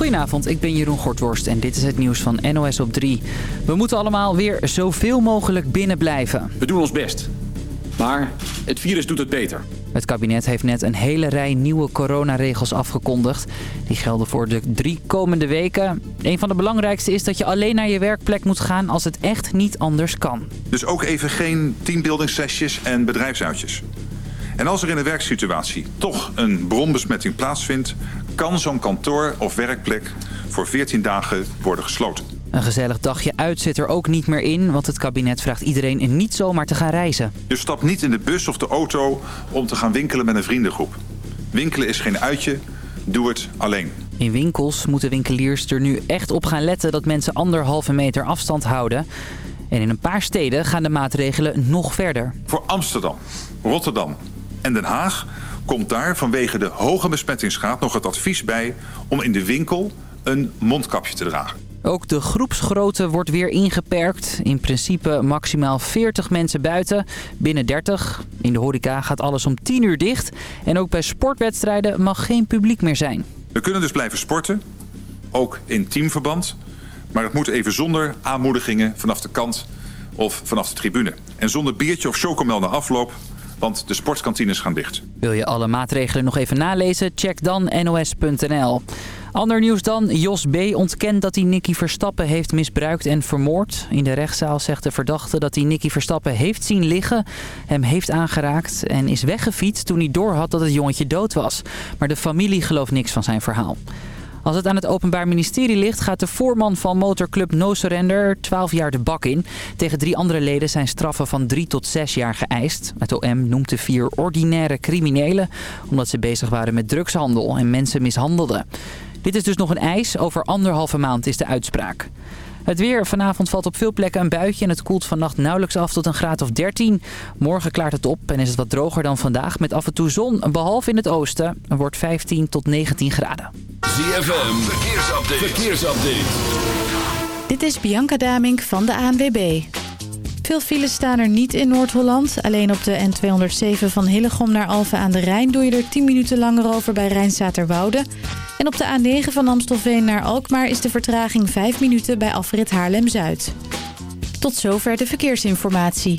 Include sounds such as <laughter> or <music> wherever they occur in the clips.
Goedenavond, ik ben Jeroen Gortworst en dit is het nieuws van NOS op 3. We moeten allemaal weer zoveel mogelijk binnen blijven. We doen ons best. Maar het virus doet het beter. Het kabinet heeft net een hele rij nieuwe coronaregels afgekondigd. Die gelden voor de drie komende weken. Een van de belangrijkste is dat je alleen naar je werkplek moet gaan als het echt niet anders kan. Dus ook even geen teambuildingsessies en bedrijfsuitjes. En als er in een werksituatie toch een bronbesmetting plaatsvindt... kan zo'n kantoor of werkplek voor 14 dagen worden gesloten. Een gezellig dagje uit zit er ook niet meer in, want het kabinet vraagt iedereen niet zomaar te gaan reizen. Dus stap niet in de bus of de auto om te gaan winkelen met een vriendengroep. Winkelen is geen uitje, doe het alleen. In winkels moeten winkeliers er nu echt op gaan letten dat mensen anderhalve meter afstand houden. En in een paar steden gaan de maatregelen nog verder. Voor Amsterdam, Rotterdam en Den Haag komt daar vanwege de hoge besmettingsgraad nog het advies bij om in de winkel een mondkapje te dragen. Ook de groepsgrootte wordt weer ingeperkt. In principe maximaal 40 mensen buiten, binnen 30. In de horeca gaat alles om 10 uur dicht. En ook bij sportwedstrijden mag geen publiek meer zijn. We kunnen dus blijven sporten, ook in teamverband. Maar het moet even zonder aanmoedigingen vanaf de kant of vanaf de tribune. En zonder biertje of chocomel na afloop, want de sportkantines gaan dicht. Wil je alle maatregelen nog even nalezen? Check dan nos.nl. Ander nieuws dan. Jos B. ontkent dat hij Nicky Verstappen heeft misbruikt en vermoord. In de rechtszaal zegt de verdachte dat hij Nicky Verstappen heeft zien liggen, hem heeft aangeraakt en is weggefietst toen hij doorhad dat het jongetje dood was. Maar de familie gelooft niks van zijn verhaal. Als het aan het Openbaar Ministerie ligt, gaat de voorman van motorclub No Surrender 12 jaar de bak in. Tegen drie andere leden zijn straffen van 3 tot 6 jaar geëist. Het OM noemt de vier ordinaire criminelen, omdat ze bezig waren met drugshandel en mensen mishandelden. Dit is dus nog een eis. Over anderhalve maand is de uitspraak. Het weer. Vanavond valt op veel plekken een buitje en het koelt vannacht nauwelijks af tot een graad of 13. Morgen klaart het op en is het wat droger dan vandaag met af en toe zon, behalve in het oosten. Er wordt 15 tot 19 graden. ZFM. Verkeersupdate. Verkeersupdate. Dit is Bianca Damink van de ANWB. Veel files staan er niet in Noord-Holland. Alleen op de N207 van Hillegom naar Alphen aan de Rijn... doe je er 10 minuten langer over bij Rijnstaterwoude. En op de A9 van Amstelveen naar Alkmaar... is de vertraging 5 minuten bij afrit Haarlem-Zuid. Tot zover de verkeersinformatie.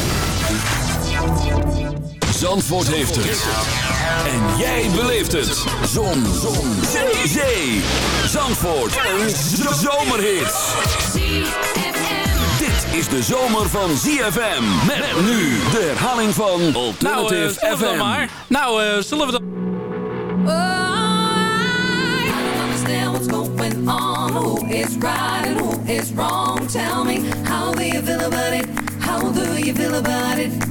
Zandvoort heeft het. En jij beleeft het. Zon. Zon. Zee. Zee. Zandvoort. Een zomerhit. Dit is de zomer van ZFM. Met nu de herhaling van Alternative nou, uh, FM. Maar. Nou, uh, zullen we dan... what's going on Who is right and who is wrong Tell me, how do you feel about it? How do you feel about it?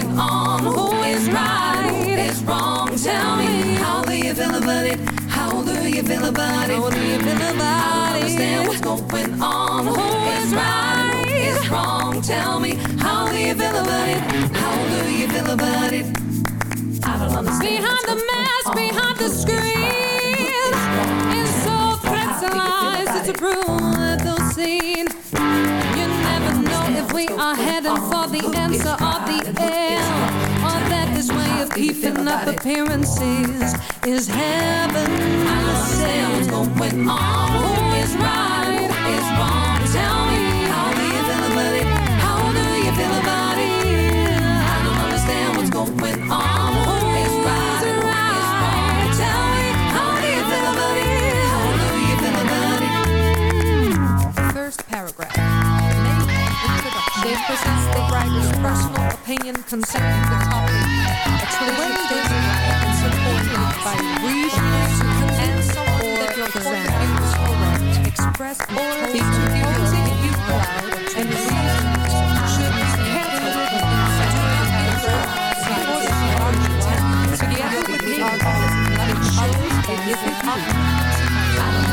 Who is right? Is wrong? Tell me, how do you feel about it? How do you feel about it? How do you feel about I don't it? understand what's going on. Who is right? Is wrong? Tell me, how do you feel about it? How do you feel about it? I don't understand. Behind the mask, behind the screen, and so threats it's a brutal scene. You never know if we are heading for the answer or the end, of keeping up appearances is heaven. I don't understand what's going on. Who is right? Who is wrong? Tell me, how do you feel about it? How do you feel about it? I don't understand what's going on. Who is right? Who is wrong? Tell me, how do you feel about it? How do you feel about it? First paragraph. Name introduction. They presents the writer's personal opinion concerning the topic. Explanation and supported by reasons and someone that your view is correct. Express or the opposing view aloud and reasons should be carefully considered. Together with the argument that it shows a different argument. Going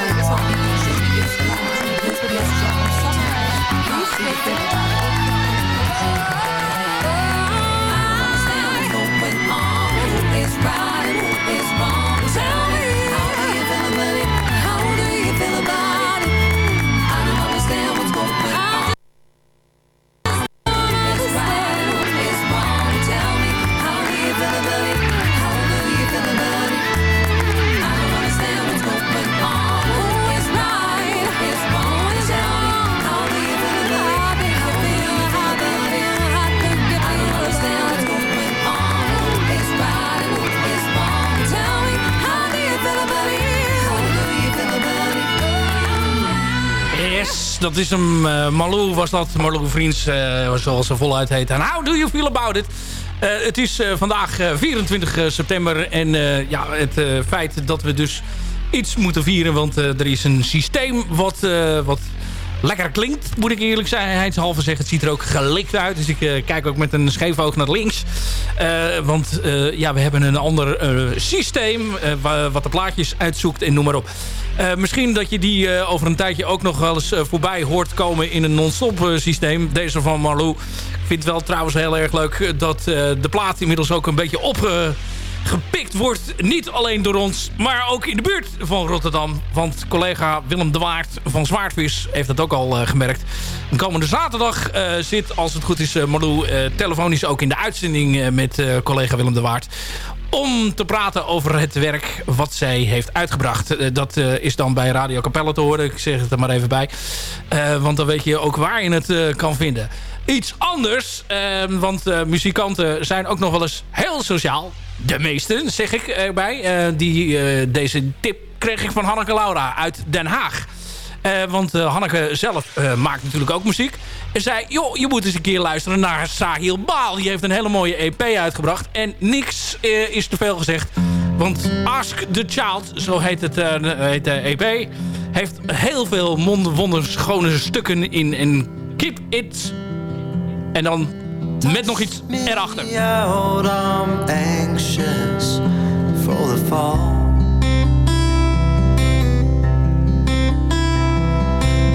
on. Should be explained. Summary. is wrong dat is hem. eh Malou was dat. Malou Vriends, eh, zoals ze voluit heet. En how do you feel about it? Eh, het is vandaag eh, 24 september. En ja, het feit dat we dus iets moeten vieren. Want er is een systeem wat, wat lekker klinkt. Moet ik eerlijk zijn. Heidshalve zeggen. Het ziet er ook gelikt uit. Dus ik eh, kijk ook met een scheef oog naar links. Eh, want eh, ja, we hebben een ander systeem. wa- wat de plaatjes uitzoekt en noem maar op. Misschien dat je die over een tijdje ook nog wel eens voorbij hoort komen in een non-stop systeem. Deze van Marlou. Ik vind het wel trouwens heel erg leuk dat de plaat inmiddels ook een beetje opgepikt wordt. Niet alleen door ons, maar ook in de buurt van Rotterdam. Want collega Willem de Waard van Zwaardvis heeft dat ook al eh, gemerkt. De komende zaterdag eh, zit, als het goed is, eh, telefonisch ook in de uitzending met collega Willem de Waard om te praten over het werk wat zij heeft uitgebracht. Dat is dan bij Radio Capelle te horen. Ik zeg het er maar even bij. Want dan weet je ook waar je het kan vinden. Iets anders, want muzikanten zijn ook nog wel eens heel sociaal. De meesten, zeg ik erbij. Eh, die, eh, deze tip kreeg ik van Hanneke Laura uit Den Haag. Eh, want Hanneke zelf maakt natuurlijk ook muziek. En zei, joh, je moet eens een keer luisteren naar Sahil Baal. Die heeft een hele mooie EP uitgebracht. En niks is te veel gezegd. Want Ask the Child, zo heet, het, heet de EP... heeft heel veel wonderschone stukken in. En keep it. En dan met nog iets erachter. I'm anxious for the fall.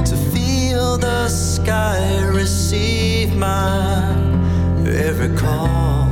To feel the sky receive my every call.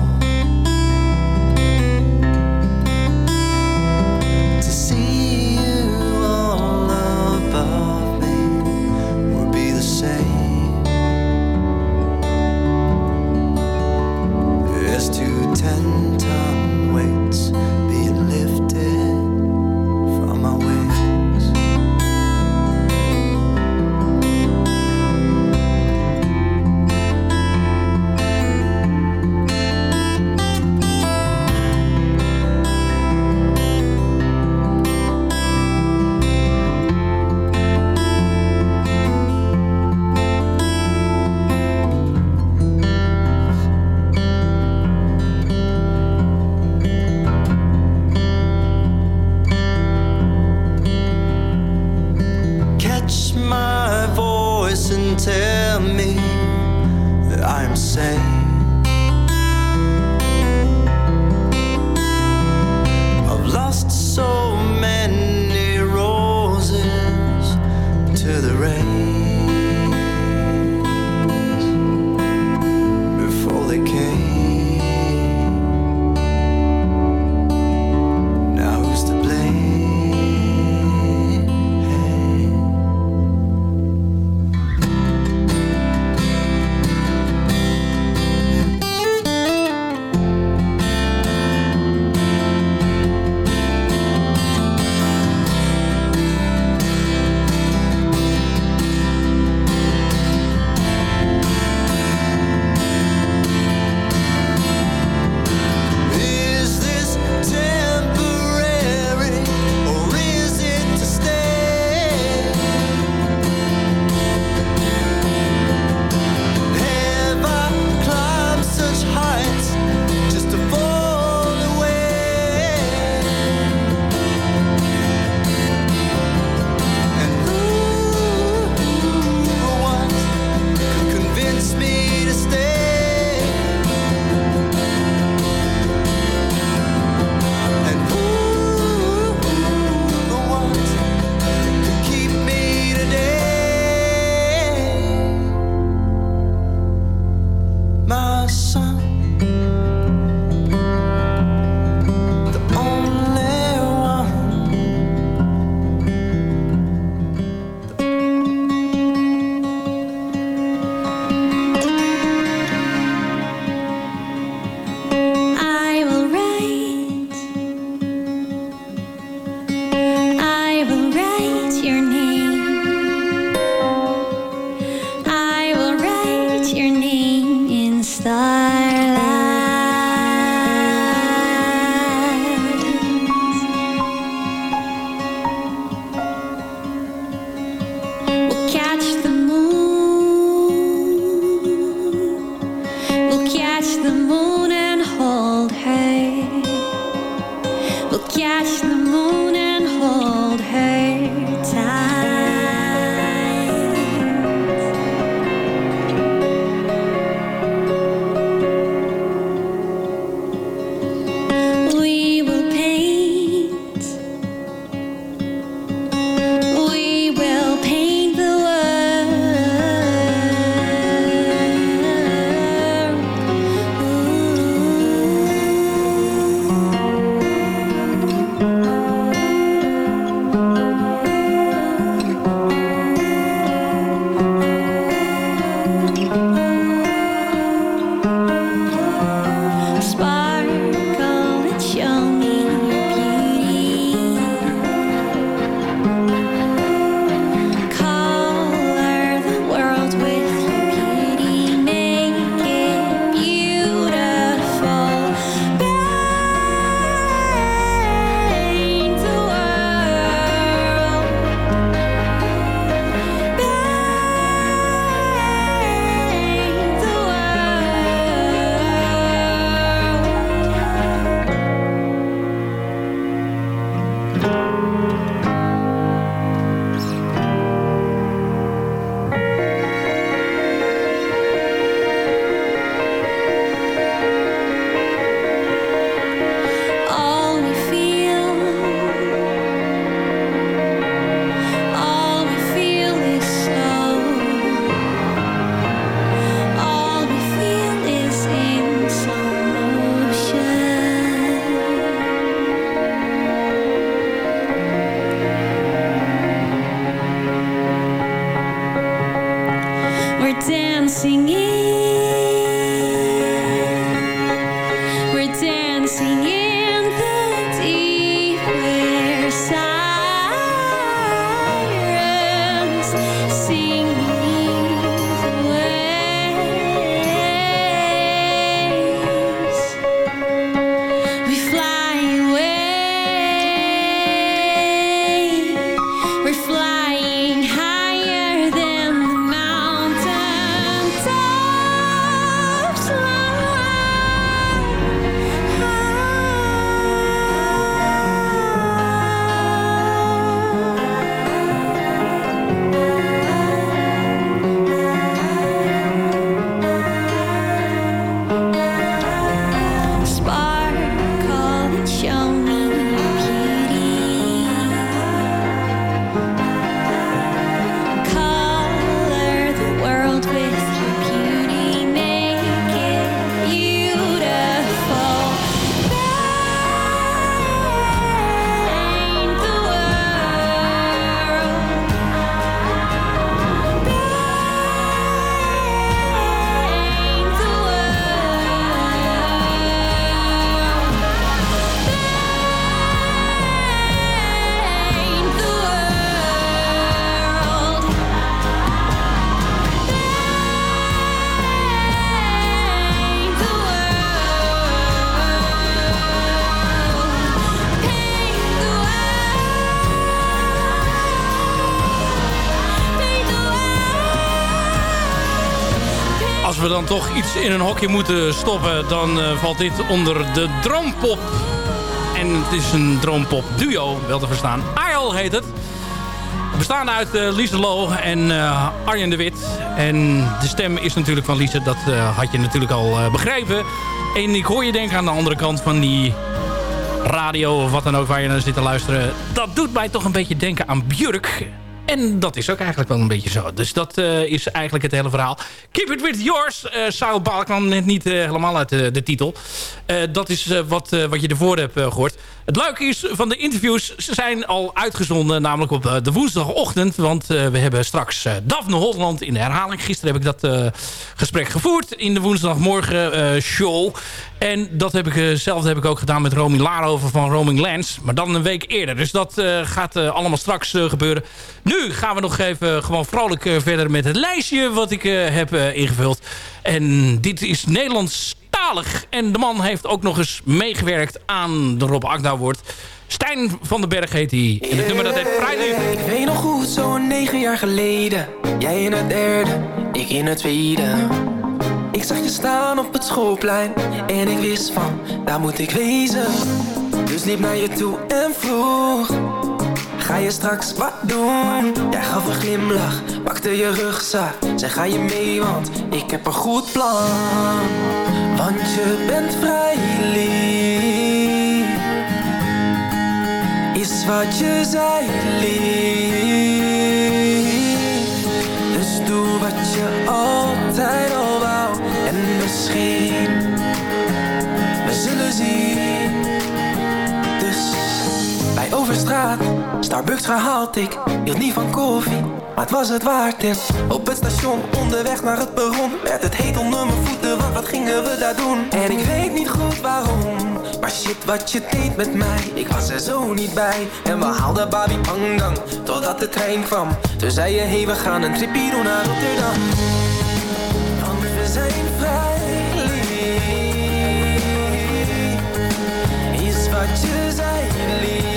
Toch iets in een hokje moeten stoppen... dan eh, valt dit onder de droompop. En het is een droompop duo, wel te verstaan. Isle heet het. Bestaande uit uh, Lise Lo en eh, Arjen de Wit. En de stem is natuurlijk van Lise, dat had je natuurlijk al begrepen. En ik hoor je denken aan de andere kant van die radio of wat dan ook waar je naar zit te luisteren. Dat doet mij toch een beetje denken aan Björk. En dat is ook eigenlijk wel een beetje zo. Dus dat eh, is eigenlijk het hele verhaal. Keep it with yours. Uh, Saul Bal kwam net niet eh, helemaal uit de, titel. Eh, dat is eh, wat, eh, wat je ervoor hebt eh, gehoord. Het leuke is van de interviews. Zijn al uitgezonden namelijk op eh, de woensdagochtend. Want eh, we hebben straks eh, Daphne Holland in de herhaling. Gisteren heb ik dat eh, gesprek gevoerd in de woensdagmorgen eh, show. En dat heb ik, eh, zelf heb ik ook gedaan met Romy Laarhoven van Roaming Lands. Maar dan een week eerder. Dus dat eh, gaat eh, allemaal straks eh, gebeuren. Nu gaan we nog even gewoon vrolijk eh, verder met het lijstje wat ik eh, heb eh, ingevuld. En dit is Nederlandstalig. En de man heeft ook nog eens meegewerkt aan de Rob Agda wordt. Stijn van den Berg heet hij. En het nummer dat heet Leven. Ik weet nog goed, zo'n negen jaar geleden. Jij in het derde, ik in het tweede. Ik zag je staan op het schoolplein en ik wist van, daar moet ik wezen. Dus liep naar je toe en vroeg, ga je straks wat doen? Jij gaf een glimlach, pakte je rugzak, zei ga je mee want ik heb een goed plan. Want je bent vrij lief, is wat je zei lief. Dus doe wat je altijd al Overstraat, Starbucks gehaald ik hield niet van koffie, maar het was het waard. En op het station onderweg naar het perron werd het heet onder mijn voeten, want wat gingen we daar doen? En ik weet niet goed waarom, maar shit wat je deed met mij, ik was er zo niet bij. En we haalden Babi Pangang totdat de trein kwam. Toen zei je hey we gaan een tripje doen naar Rotterdam. Want we zijn vrij is wat je zei lief.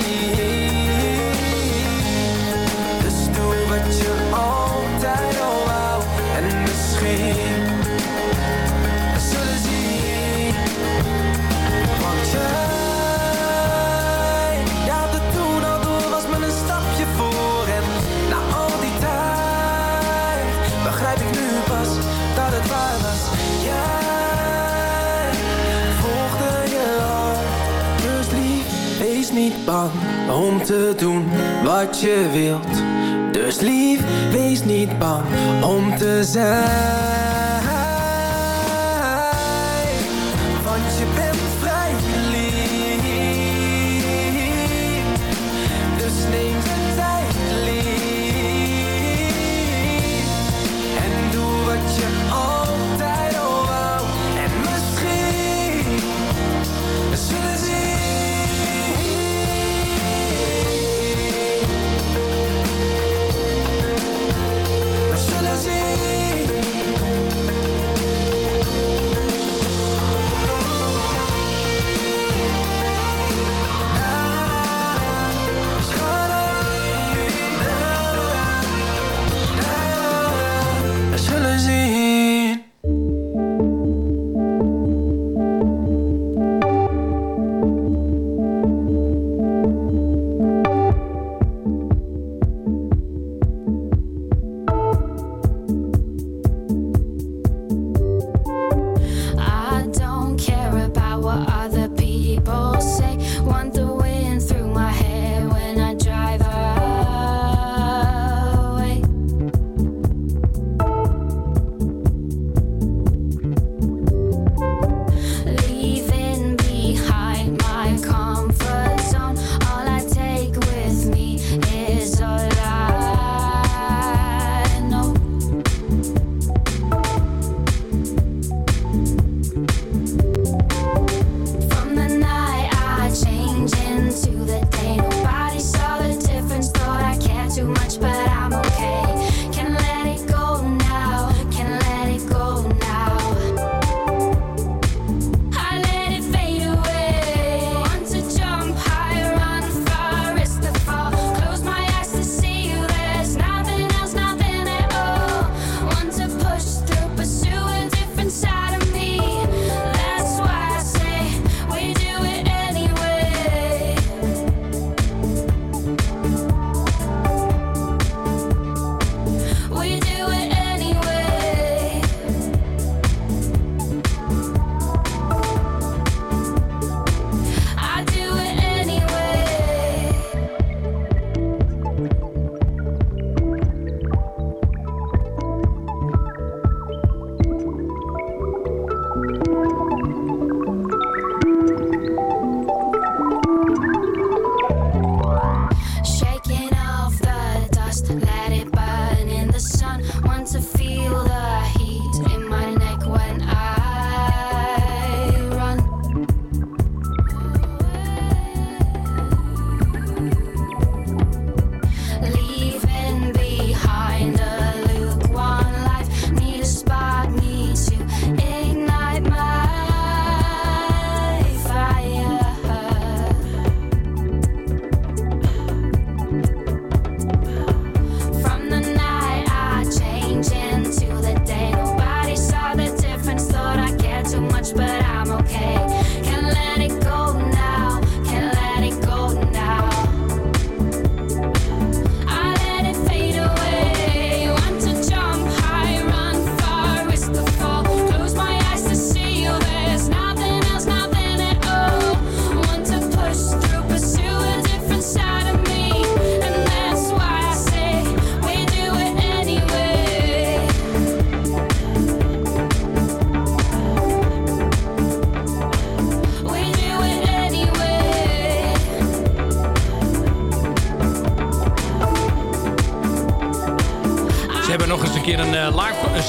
Bang om te doen wat je wilt. Dus lief, wees niet bang om te zijn.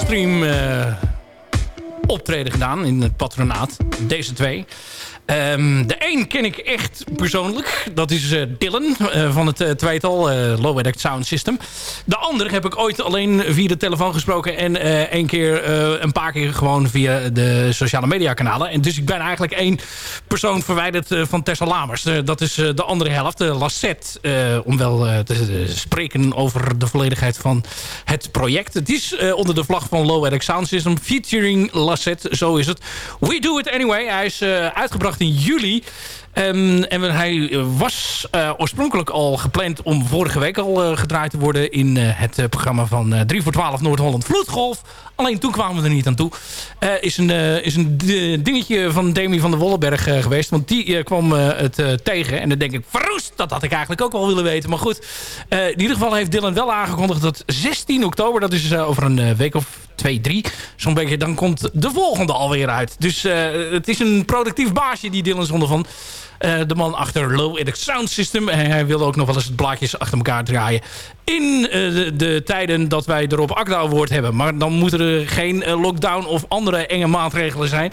Stream eh, optreden gedaan in het patronaat. Deze twee. Ehm, de een ken ik echt persoonlijk. Dat is eh, Dylan eh, van het eh, tweetal Low Effect Sound System. De andere heb ik ooit alleen via de telefoon gesproken. En één keer, een paar keer gewoon via de sociale media kanalen. En dus ik ben eigenlijk één persoon verwijderd van Tessa Lamers. Dat is de andere helft, de Lassette. eh, om wel te spreken over de volledigheid van het project. Het is onder de vlag van Low Effect Sound System. Featuring Lassette, zo is het. We Do It Anyway. Hij is uitgebracht in juli. Ehm, en hij was eh, oorspronkelijk al gepland om vorige week al eh, gedraaid te worden... in eh, het programma van eh 3 voor 12 Noord-Holland Vloedgolf. Alleen toen kwamen we er niet aan toe. Is een, is een dingetje van Demi van der Wollenberg eh, geweest. Want die kwam het tegen. En dan denk ik, verroest, dat had ik eigenlijk ook wel willen weten. Maar goed, in ieder geval heeft Dylan wel aangekondigd dat 16 oktober... dat is over een week of twee, drie, zo'n beetje... dan komt de volgende alweer uit. Dus het is een productief baasje, die Dylan zonder van... Eh, de man achter Low Edit Sound System. Hij wilde ook nog wel eens blaadjes achter elkaar draaien. In eh, de, de tijden dat wij er op Akda Award hebben. Maar dan moeten er geen eh, lockdown of andere enge maatregelen zijn.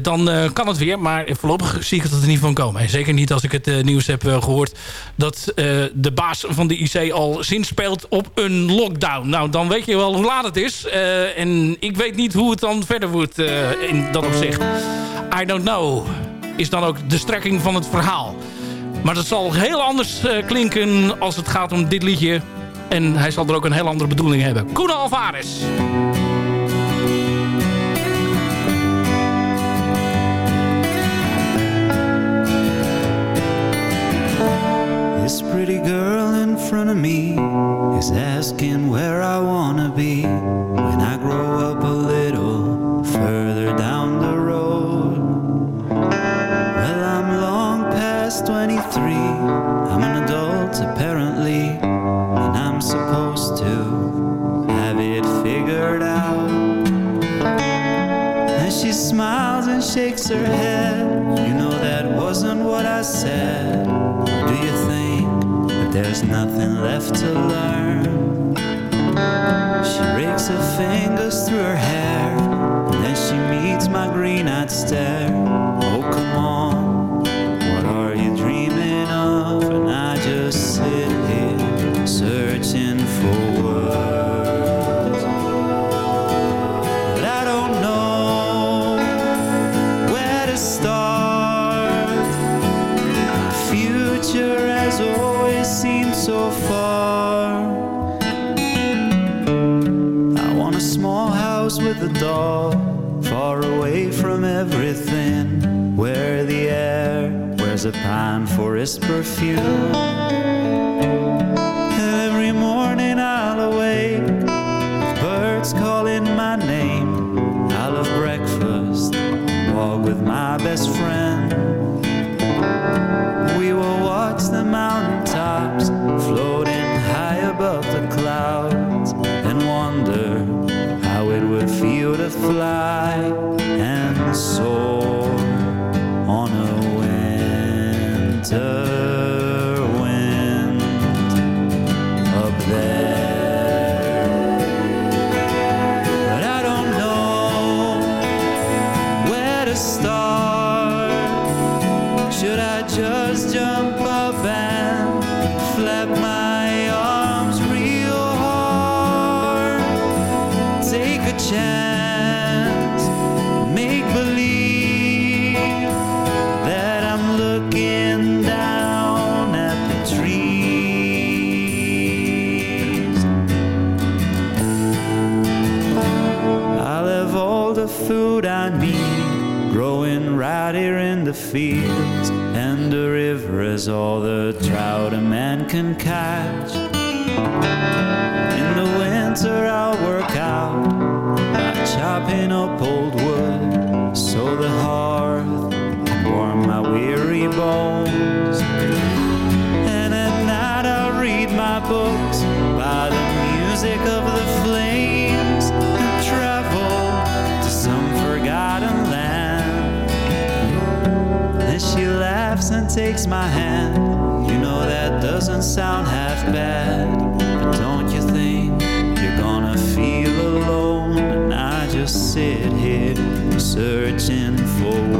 Dan kan het weer. Maar voorlopig zie ik het er niet van komen. En zeker niet als ik het nieuws heb eh, gehoord... dat de baas van de IC al zinspeelt op een lockdown. Nou, dan weet je wel hoe laat het is. En ik weet niet hoe het dan verder wordt in dat opzicht. I don't know is dan ook de strekking van het verhaal. Maar dat zal heel anders eh, klinken als het gaat om dit liedje. En hij zal er ook een heel andere bedoeling hebben. Koen Alvarez. This pretty girl in front of me is asking where I be when I grow up and shakes her head. You know that wasn't what I said. Do you think that there's nothing left to learn? She rakes her fingers through her hair, and then she meets my green-eyed stare. Forest perfume. can catch. In the winter, I'll work out by chopping up old wood so the hearth can warm my weary bones. And at night, I'll read my books by the music of the flames and travel to some forgotten land. Then she laughs and takes my hand doesn't sound half bad. But don't you think you're gonna feel alone? And I just sit here searching for.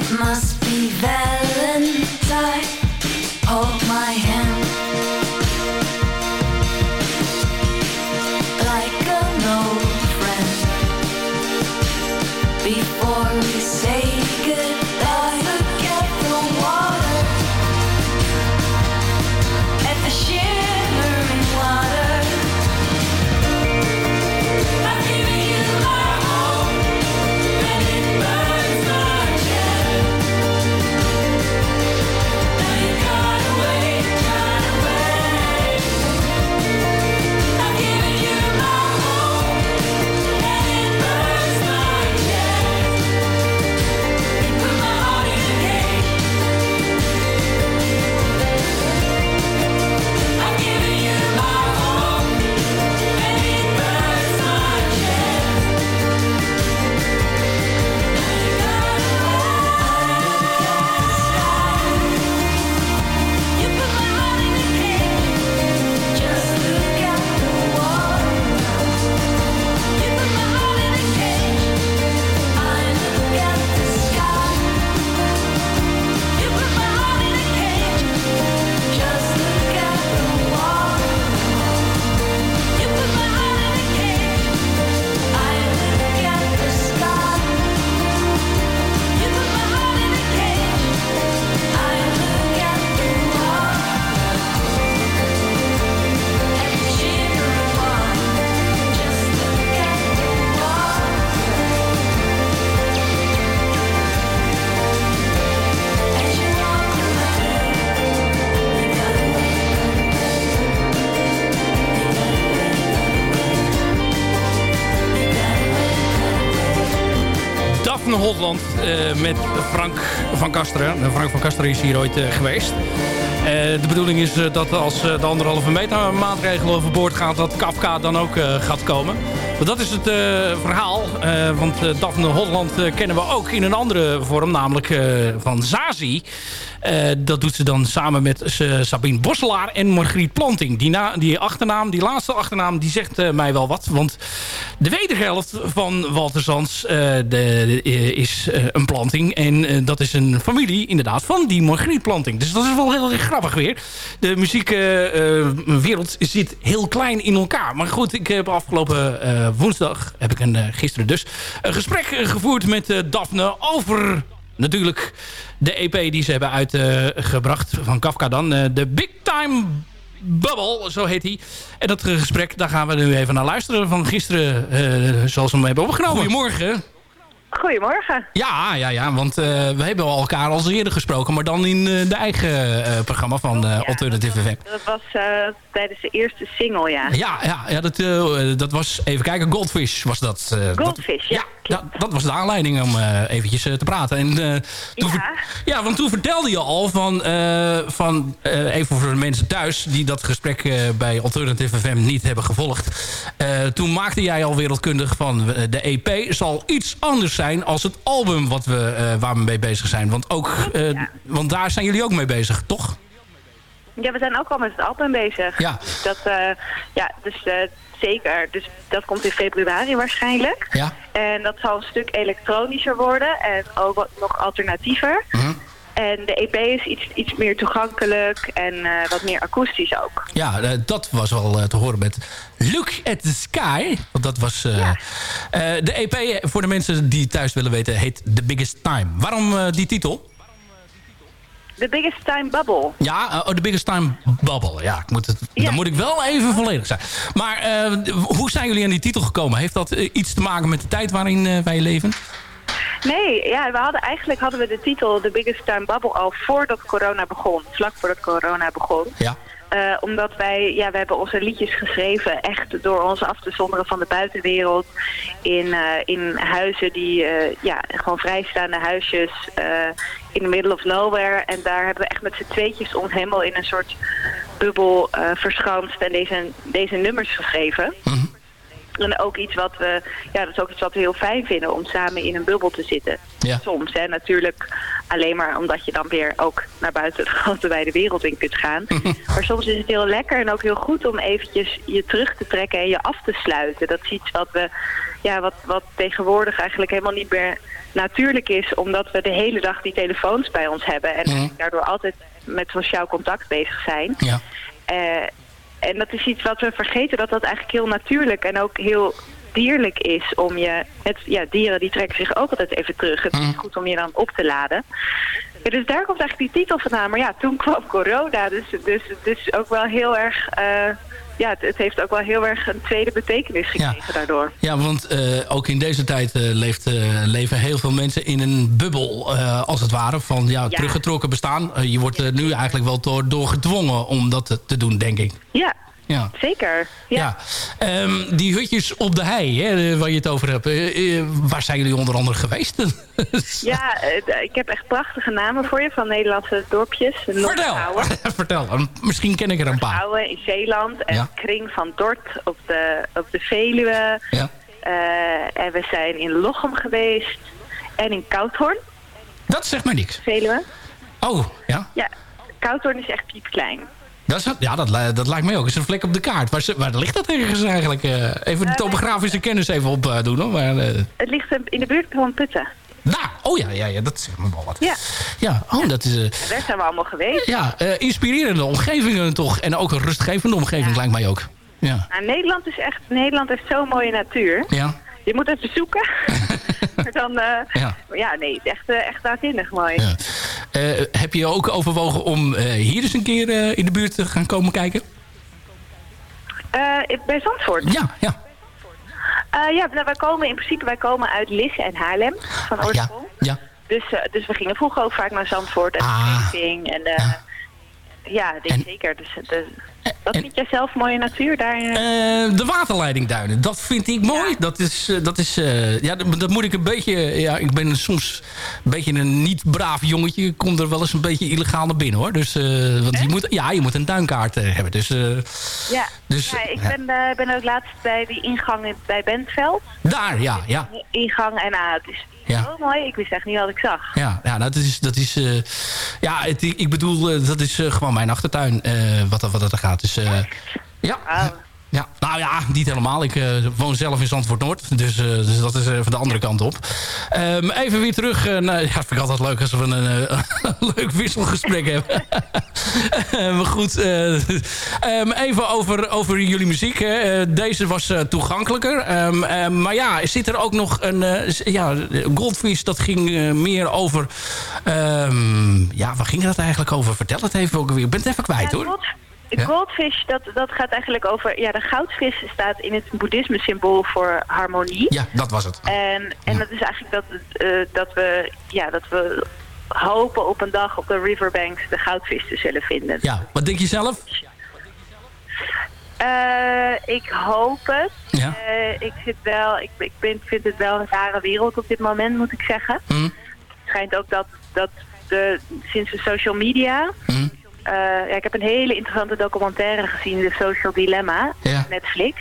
It must be Valentine. Holland eh, met Frank van Kasteren. Eh, Frank van Kasteren is hier ooit eh, geweest. De bedoeling is dat als de anderhalve meter maatregel overboord gaat... dat Kafka dan ook gaat komen. Maar dat is het verhaal. Want Daphne Holland kennen we ook in een andere vorm. Namelijk van Zazie. Eh, dat doet ze dan samen met eh, Sabine Bosselaar en Margriet Planting. Die, die achternaam, die laatste achternaam, die zegt eh, mij wel wat. Want de wederhelft van Walter Sands eh, de, is een planting. En dat is een familie inderdaad van die Margriet Planting. Dus dat is wel heel erg grappig weer. De muziekwereld zit heel klein in elkaar. Maar goed, ik heb afgelopen woensdag, heb ik een, gisteren dus, een gesprek gevoerd met Daphne over natuurlijk de EP die ze hebben uitgebracht van Kafka dan. eh, De Big Time Bubble, zo heet hij. En dat gesprek, daar gaan we nu even naar luisteren van gisteren, eh, zoals we hem hebben opgenomen. Goedemorgen. Goedemorgen. Ja, ja, ja, want eh, we hebben al elkaar al eens eerder gesproken, maar dan in eh, de eigen eh, programma van eh, Alternative FM. Dat was eh, tijdens de eerste single, ja. Ja, ja, ja dat, eh, dat was, even kijken, Goldfish was dat. eh, dat- Goldfish, ja. Ja, dat was de aanleiding om eh, eventjes eh, te praten. En, eh, toen ja, want toen vertelde je al van, van even voor de mensen thuis... die dat gesprek bij Alternative FM niet hebben gevolgd. Toen maakte jij al wereldkundig van de EP zal iets anders zijn... als het album wat we, waar we mee bezig zijn. Want, ook, want daar zijn jullie ook mee bezig, toch? Ja, we zijn ook al met het album bezig. Ja. Dus dat, ja, dus zeker. Dus dat komt in februari waarschijnlijk. Ja. En dat zal een stuk elektronischer worden en ook wat nog alternatiever. Mhm. En de EP is iets, iets meer toegankelijk en eh, wat meer akoestisch ook. Ja, eh, dat was wel eh, te horen met Look at the Sky. Want dat was... eh, de EP, voor de mensen die thuis willen weten, heet The Biggest Time. Waarom die titel? The Biggest Time Bubble. Ja, oh, The Biggest Time Bubble. Ja, ik moet het, dan moet ik wel even volledig zijn. Maar eh, hoe zijn jullie aan die titel gekomen? Heeft dat eh, iets te maken met de tijd waarin wij leven? Nee, ja, we hadden eigenlijk hadden we de titel The Biggest Time Bubble al voordat corona begon. Vlak voordat corona begon. Ja. Eh, omdat wij, ja, we hebben onze liedjes geschreven echt door ons af te zonderen van de buitenwereld. In, eh, in huizen die, eh, ja, gewoon vrijstaande huisjes in the middle of nowhere. En daar hebben we echt met z'n tweetjes ons helemaal in een soort bubbel verschanst en deze, deze nummers geschreven. En ook iets wat we, ja, dat is ook iets wat we heel fijn vinden om samen in een bubbel te zitten. Ja. Soms, hè, natuurlijk alleen maar omdat je dan weer ook naar buiten <laughs> de grote wijde wereld in kunt gaan. <laughs> maar soms is het heel lekker en ook heel goed om eventjes je terug te trekken en je af te sluiten. Dat is iets wat we, ja, wat, wat tegenwoordig eigenlijk helemaal niet meer natuurlijk is, omdat we de hele dag die telefoons bij ons hebben en Mhm. daardoor altijd met sociaal contact bezig zijn. Ja. Eh, en dat is iets wat we vergeten, dat dat eigenlijk heel natuurlijk en ook heel dierlijk is om je... Het, ja, dieren die trekken zich ook altijd even terug. Het is goed om je dan op te laden. Ja, dus daar komt eigenlijk die titel vandaan. Maar ja, toen kwam corona, dus, dus het is ook wel heel erg... eh, ja, het, het heeft ook wel heel erg een tweede betekenis gekregen daardoor. Ja, want eh, ook in deze tijd eh, leeft, eh, leven heel veel mensen in een bubbel, als het ware, van ja, teruggetrokken bestaan. Je wordt er nu eigenlijk wel door, door gedwongen om dat te, te doen, denk ik. Ja, Ja. zeker. Ja. Ja. Ehm, die hutjes op de hei, hè, waar je het over hebt. eh, eh, waar zijn jullie onder andere geweest? <laughs> Ja, eh, ik heb echt prachtige namen voor je van Nederlandse dorpjes. Vertel. <laughs> Vertel, eh, misschien ken ik er een paar. Vrouwen in Zeeland en Ja. Kring van Dort op de, op de Veluwe. Ja. Eh, en we zijn in Lochem geweest en in Koudhoorn, Dat zegt maar niks. Veluwe. Oh, ja. Ja, Koudhoorn is echt piepklein. Dat, is, ja, dat, dat lijkt mij ook. is een vlek op de kaart. Waar, waar ligt dat ergens eigenlijk? Eh, even de topografische kennis even op eh. Hoor. Maar, eh, Het ligt in de buurt van Putten. daar. Oh ja, ja, ja, dat zegt me wel wat. Ja, Ja, oh, dat is... eh, daar zijn we allemaal geweest. ja, eh, inspirerende omgevingen toch. En ook een rustgevende omgeving lijkt mij ook. Ja. Nou, Nederland is echt, Nederland heeft zo'n mooie natuur. Ja. Je moet even zoeken. <laughs> maar dan, eh, Ja. ja. nee, het echt, eh, echt waanzinnig mooi. Eh, heb je ook overwogen om eh, hier eens een keer eh, in de buurt te gaan komen kijken? Eh, bij Zandvoort? Ja, ja. Eh, ja, nou, wij komen in principe wij komen uit Lisse en Haarlem van oorsprong. Ja. Dus, eh, dus we gingen vroeger ook vaak naar Zandvoort en Ah. En, eh, ja, nee, zeker. Dus, dus, Wat vind jij zelf mooie natuur daar? Eh, de waterleidingduinen, dat vind ik mooi. Dat is, eh, dat is ja, dat, dat moet ik een beetje, ja, ik ben soms een beetje een niet braaf jongetje. Ik kom er wel eens een beetje illegaal naar binnen hoor. Dus, want je moet, ja, je moet een duinkaart hebben. Dus, Ja, Dus, ja ik ben, ben ook laatst bij die ingang in, bij Bentveld. daar, ja, ja. Ingang en ah, het is Ja. zo mooi. Ik wist echt niet wat ik zag. Ja, ja nou, dat is, dat is eh, ja, het, ik bedoel, eh, dat is eh, gewoon mijn achtertuin, wat, wat dat er gaat. Dus, ja, ja, nou ja, niet helemaal. Ik eh, woon zelf in Zandvoort Noord, dus, eh, dus dat is eh, van de andere kant op. Ehm, even weer terug, naar, ja, vind ik altijd leuk als we een, <laughs> leuk wisselgesprek <laughs> hebben. Eh, maar goed, eh, ehm, even over, over jullie muziek. Deze was toegankelijker. Ehm, ehm, maar ja, zit er ook nog een... ja, Goldfish, dat ging meer over... ehm, ja, waar ging dat eigenlijk over? Vertel het even ook weer. Ik ben het even kwijt, hoor. Ja. Goldfish, dat, dat gaat eigenlijk over... Ja, de goudvis staat in het boeddhisme symbool voor harmonie. Ja, dat was het. En, en dat is eigenlijk dat, het, eh, dat, we, ja, dat we hopen op een dag op de riverbanks de goudvis te zullen vinden. Ja, wat denk je zelf? Eh, ik hoop het. Ja. Eh, ik, zit wel, ik, ik vind, vind het wel een rare wereld op dit moment, moet ik zeggen. Hm? Het schijnt ook dat, dat de, sinds de social media... Hm? Eh, ja, ik heb een hele interessante documentaire gezien, The Social Dilemma, Ja. Netflix.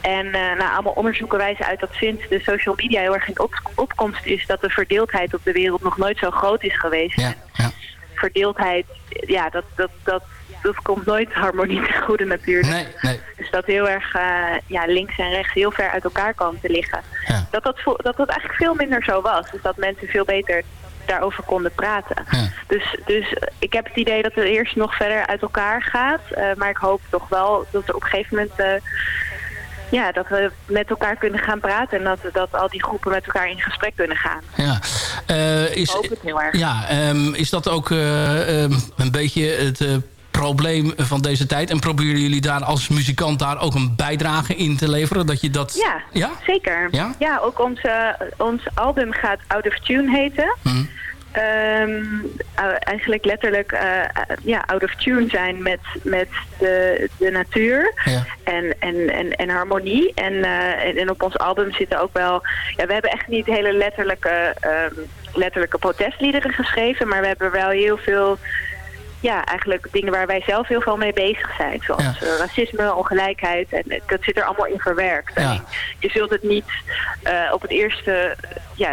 En eh nou, allemaal onderzoeken wijzen uit dat sinds de social media heel erg in op, opkomst is... dat de verdeeldheid op de wereld nog nooit zo groot is geweest. Ja, ja. Verdeeldheid, ja, dat, dat, dat, dat komt nooit <laughs> harmonie ten goede natuurlijk. Nee, nee. Dus dat heel erg eh, ja, links en rechts heel ver uit elkaar kan te liggen. Ja. Dat, dat, dat dat eigenlijk veel minder zo was. Dus dat mensen veel beter daarover konden praten. Dus, dus ik heb het idee dat het eerst nog verder uit elkaar gaat. eh, maar ik hoop toch wel dat er op een gegeven moment... eh, ja, dat we met elkaar kunnen gaan praten. En dat, dat al die groepen met elkaar in gesprek kunnen gaan. Ja. Eh, is, Ik hoop het heel erg. Ja, ehm, is dat ook eh, ehm, een beetje het eh, probleem van deze tijd? En proberen jullie daar als muzikant daar ook een bijdrage in te leveren? Dat je dat... Ja, Ja? zeker. Ja? ook onze, ons album gaat Out of Tune heten. Hm. Ehm, eh, eigenlijk letterlijk eh, eh, ja, out of tune zijn met, met de, de natuur Ja. en, en, en, en harmonie. En, en, en op ons album zitten ook wel... Ja, we hebben echt niet hele letterlijke, ehm, letterlijke protestliederen geschreven, maar we hebben wel heel veel... Ja, eigenlijk dingen waar wij zelf heel veel mee bezig zijn. Zoals Ja. eh, racisme, ongelijkheid. En eh, dat zit er allemaal in verwerkt. Ja. Je zult het niet eh, op het eerste... Ja,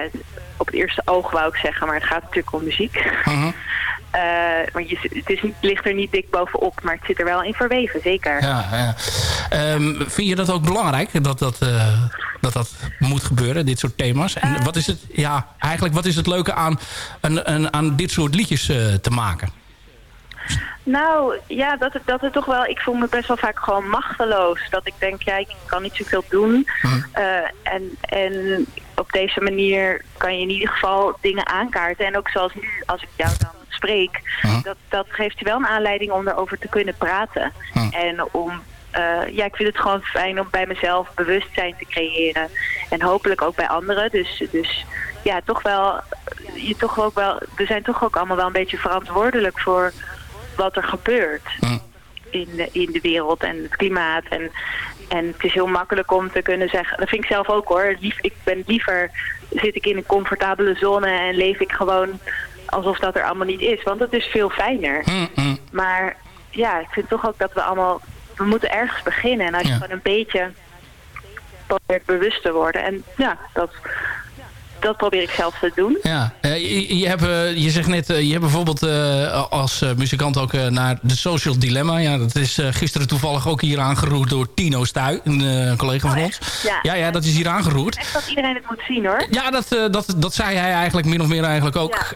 op het eerste oog wou ik zeggen, maar het gaat natuurlijk om muziek. Mhm. <laughs> Maar je, het is niet, ligt er niet dik bovenop, maar het zit er wel in verweven, zeker. Ja, ja. Ehm, vind je dat ook belangrijk, dat dat, dat dat moet gebeuren, dit soort thema's? En wat is het, ja, eigenlijk wat is het leuke aan, een, een, aan dit soort liedjes te maken? Nou, ja, dat het, dat het toch wel... Ik voel me best wel vaak gewoon machteloos. Dat ik denk, ja, ik kan niet zoveel doen. Eh, en, en op deze manier kan je in ieder geval dingen aankaarten. En ook zoals nu, als ik jou dan spreek... Dat, dat geeft je wel een aanleiding om erover te kunnen praten. En om... eh, ja, ik vind het gewoon fijn om bij mezelf bewustzijn te creëren. En hopelijk ook bij anderen. Dus, dus ja, toch wel, je toch ook wel... We zijn toch ook allemaal wel een beetje verantwoordelijk voor wat er gebeurt in, de, in de wereld en het klimaat. En, en het is heel makkelijk om te kunnen zeggen, dat vind ik zelf ook hoor, lief, ik ben liever, zit ik in een comfortabele zone en leef ik gewoon alsof dat er allemaal niet is. Want dat is veel fijner. Maar ja, ik vind toch ook dat we allemaal, we moeten ergens beginnen. En als je gewoon een beetje probeert bewust te worden. En ja, dat, dat probeer ik zelf te doen. Ja, eh, je, je, hebt, eh, je zegt net, eh, je hebt bijvoorbeeld als muzikant ook naar de Social Dilemma. Ja, dat is gisteren toevallig ook hier aangeroerd door Tino Stuy, een collega van ons. Ja. Ja, ja, dat is hier aangeroerd. Echt dat iedereen het moet zien hoor. Ja, dat, dat, dat zei hij eigenlijk min of meer eigenlijk ook.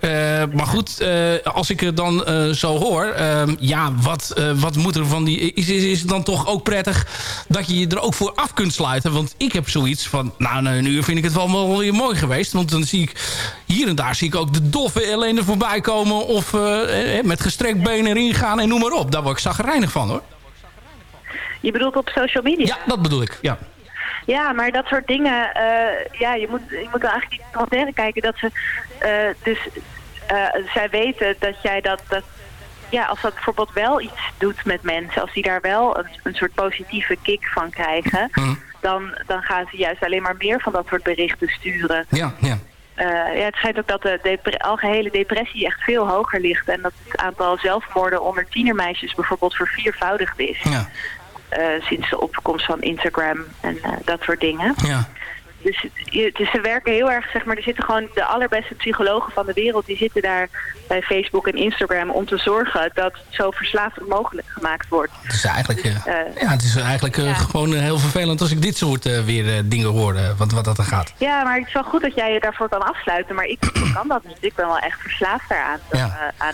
Maar goed, als ik het dan zo hoor... ehm, ja, wat, wat moet er van die... Is, is, is het dan toch ook prettig dat je je er ook voor af kunt sluiten? Want ik heb zoiets van... Nou, een uur vind ik het wel, wel weer mooi geweest. Want dan zie ik... Hier en daar zie ik ook de doffe ellende voorbij komen... of eh, eh, met gestrekt been erin gaan en noem maar op. Daar word ik zagrijnig van, hoor. Je bedoelt op social media? Ja, dat bedoel ik, ja. Ja, maar dat soort dingen, eh, ja, je moet, je moet wel eigenlijk die documentaire kijken dat ze, dus, zij weten dat jij dat, dat, ja, als dat bijvoorbeeld wel iets doet met mensen, als die daar wel een, een soort positieve kick van krijgen, dan, dan gaan ze juist alleen maar meer van dat soort berichten sturen. Ja, ja. Eh, ja, het schijnt ook dat de depre- algehele depressie echt veel hoger ligt. En dat het aantal zelfmoorden onder tienermeisjes bijvoorbeeld verviervoudigd is. Ja. Eh, sinds de opkomst van Instagram en eh, dat soort dingen. Ja. Dus, dus ze werken heel erg, zeg maar, er zitten gewoon de allerbeste psychologen van de wereld. Die zitten daar bij Facebook en Instagram om te zorgen dat het zo verslavend mogelijk gemaakt wordt. Het is eigenlijk, eh, Eh, ja, het is eigenlijk eh, gewoon heel vervelend als ik dit soort weer dingen hoor, wat, wat dat er gaat. Ja, maar het is wel goed dat jij je daarvoor kan afsluiten. Maar ik kan dat niet. Ik ben wel echt verslaafd daaraan. Ja. eh,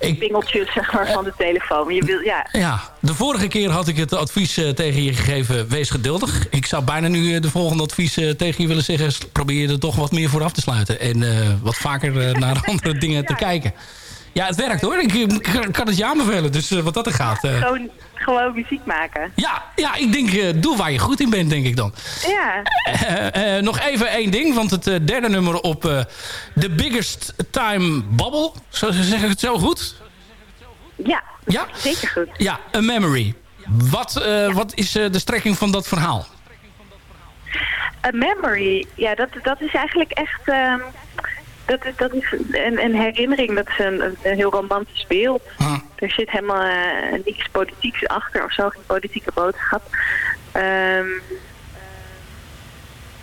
aan pingeltjes zeg maar, van de telefoon. Je wil, ja. Ja, de vorige keer had ik het advies eh, tegen je gegeven, wees geduldig. Ik zou bijna nu eh, de volgende advies eh, tegen je willen zeggen... probeer er toch wat meer voor af te sluiten. En wat vaker naar <laughs> andere dingen te kijken. Ja, het werkt hoor. Ik, ik kan het je aanbevelen. Dus eh, wat dat er gaat. eh, Gewoon, gewoon muziek maken. ja, ja, ik denk, eh, doe waar je goed in bent, denk ik dan. Ja. Nog even één ding, want het derde nummer op The Biggest Time Bubble. Zo, zeg ik het zo goed? Ja, ja? zeker goed. Ja, A Memory. Wat, eh, wat is de strekking van dat verhaal? A memory, ja, dat, dat is eigenlijk echt... ehm, dat is, dat is een, een herinnering, dat is een, een heel romantisch beeld. Er zit helemaal eh, niks politieks achter of zo, geen politieke boodschap. Ehm,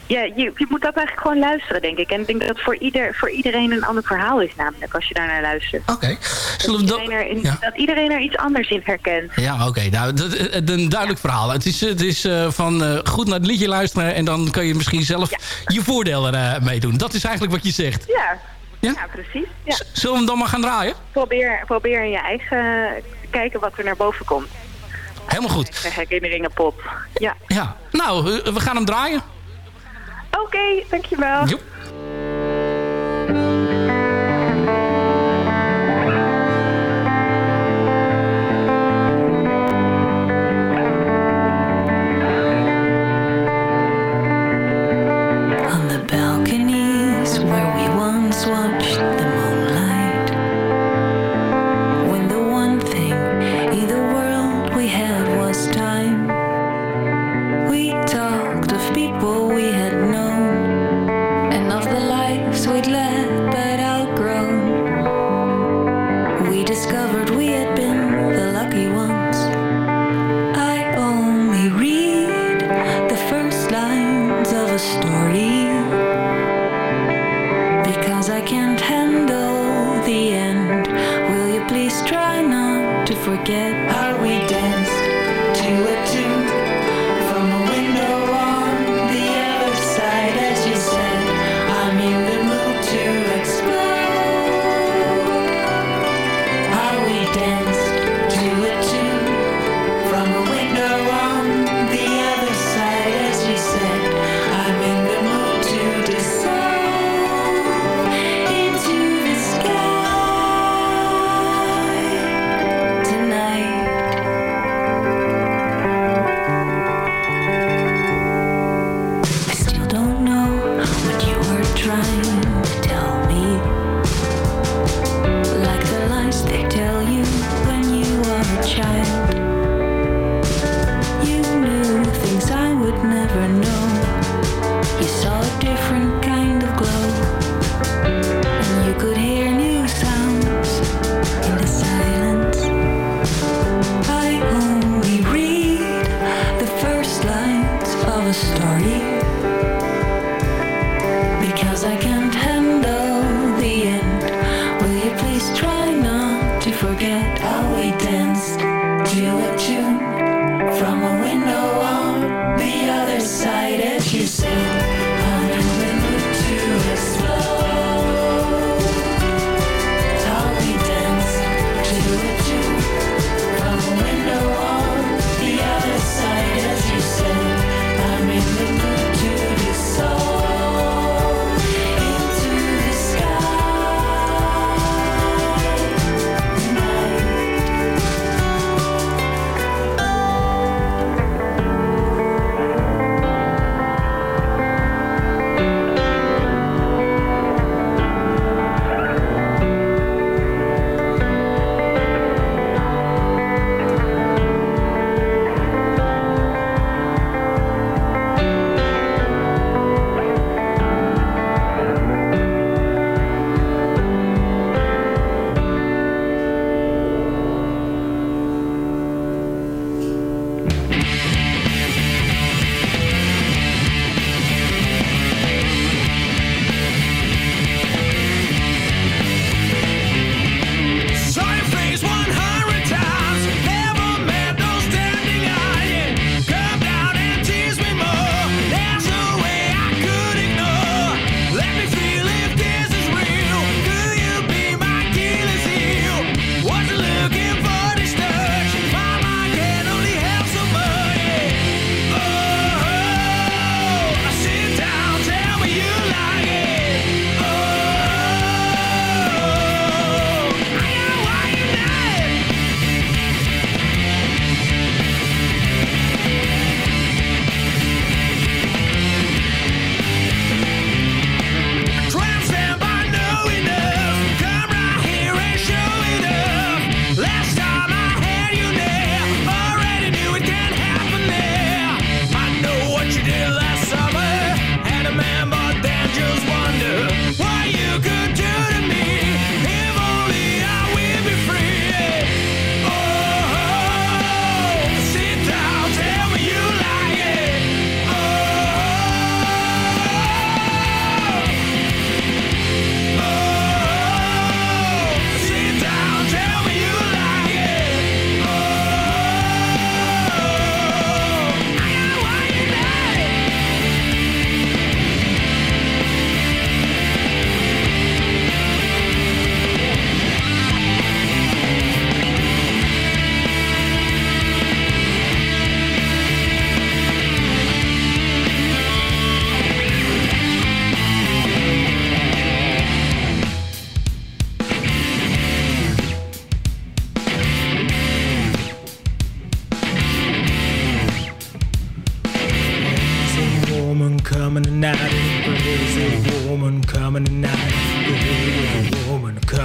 ja, je, je moet dat eigenlijk gewoon luisteren, denk ik. En ik denk dat het voor, ieder, voor iedereen een ander verhaal is namelijk, als je daar naar luistert. Oké. Dat, iedereen er in- ja. dat iedereen er iets anders in herkent. Ja, oké. Nou, dat, eh, een duidelijk verhaal. Het is, het is eh, van eh, goed naar het liedje luisteren... en dan kan je misschien zelf je voordeel er eh, mee doen. Dat is eigenlijk wat je zegt. Ja, ja? precies. Ja. Zullen we hem dan maar gaan draaien? Probeer, probeer in je eigen kijken wat er naar boven komt. Helemaal goed. Eigen herinneringenpop. Ja. Ja. Nou, eh, we gaan hem draaien. Oké, dankjewel.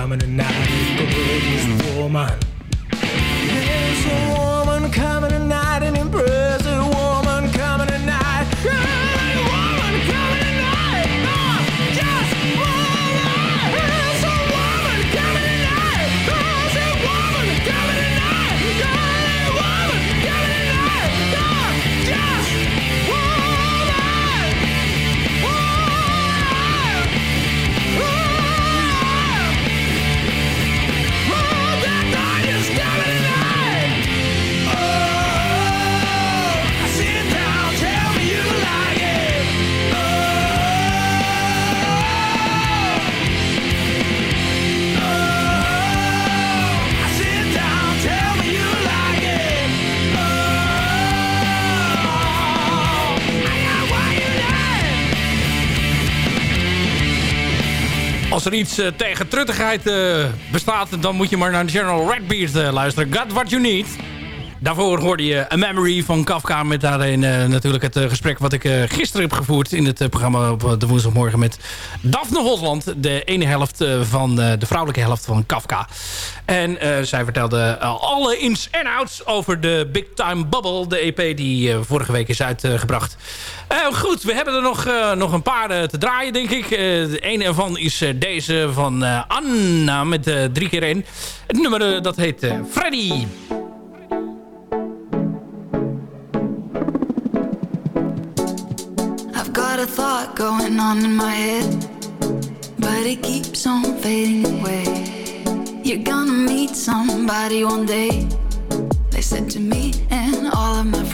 coming tonight. The world is full, man. There's a Als er iets eh, tegen truttigheid eh, bestaat, dan moet je maar naar General Redbeard eh, luisteren. Got What You Need. Daarvoor hoorde je A Memory van Kafka met daarin eh, natuurlijk het eh, gesprek wat ik eh, gisteren heb gevoerd in het programma op de woensdagmorgen met Daphne Hosland. De ene helft van de vrouwelijke helft van Kafka. En zij vertelde alle ins en outs over de Big Time Bubble. De EP die vorige week is uitgebracht. Goed, we hebben er nog, nog een paar te draaien, denk ik. De ene ervan is deze van Anna met drie keer in. Het nummer dat heet Freddy. A thought going on in my head, but it keeps on fading away. You're gonna meet somebody one day. They said to me and all of my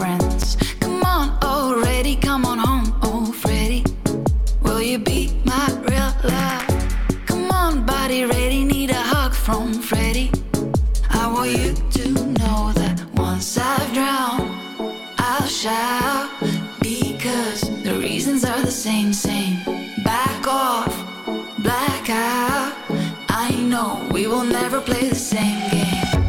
same, same. Back off, black out. I know we will never play the same game.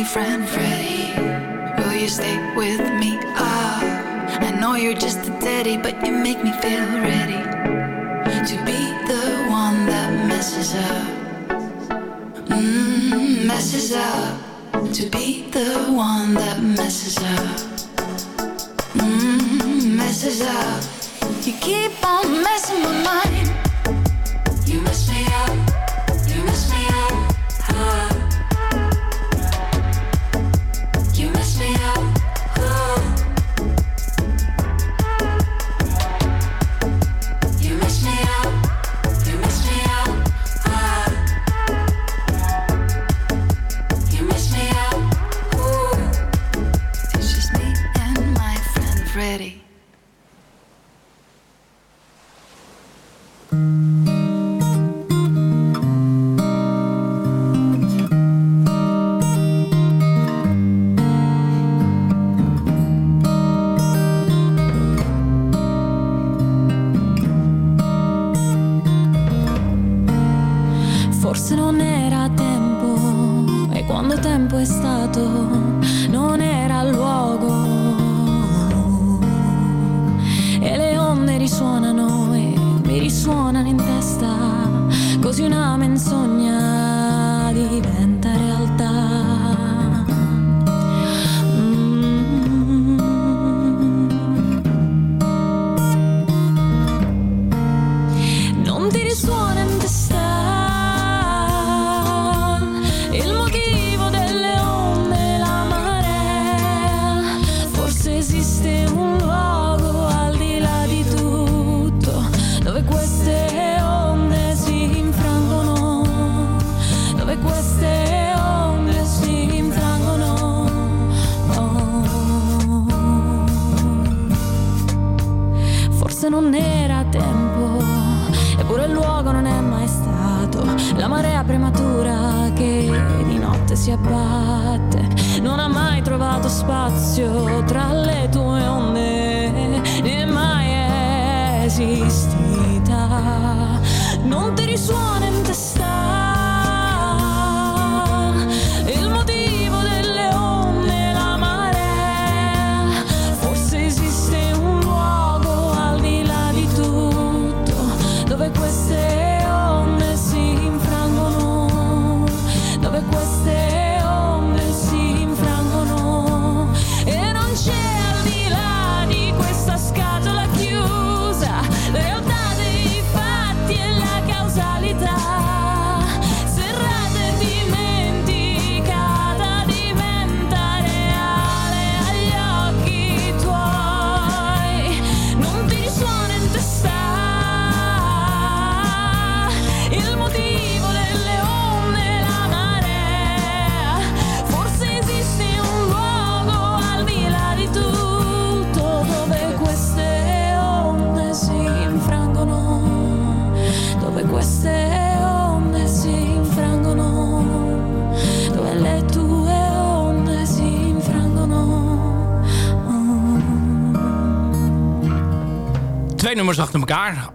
Only friend, Freddy. Will you stay with me? Ah, I know you're just a teddy, but you make me feel ready to be the one that messes up. Mm, messes up. To be the one that messes up. Mm, messes up. You keep on messing my mind.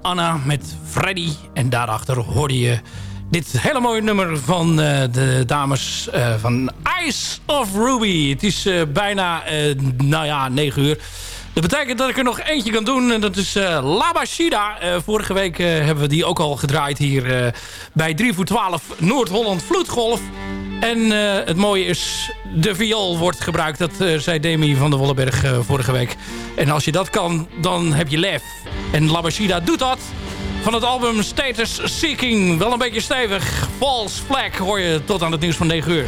Anna met Freddy. En daarachter hoorde je dit hele mooie nummer van eh, de dames eh, van Ice of Ruby. Het is eh, bijna, nou ja, 9 uur. Dat betekent dat ik er nog eentje kan doen. En dat is eh Labashida. Vorige week hebben we die ook al gedraaid hier bij 3 voor 12 Noord-Holland Vloedgolf. En eh, het mooie is, de viool wordt gebruikt. Dat eh, zei Demi van der Wolleberg eh, vorige week. En als je dat kan, dan heb je lef. En Labashida doet dat. Van het album Status Seeking. Wel een beetje stevig. False Flag hoor je tot aan het nieuws van 9 uur.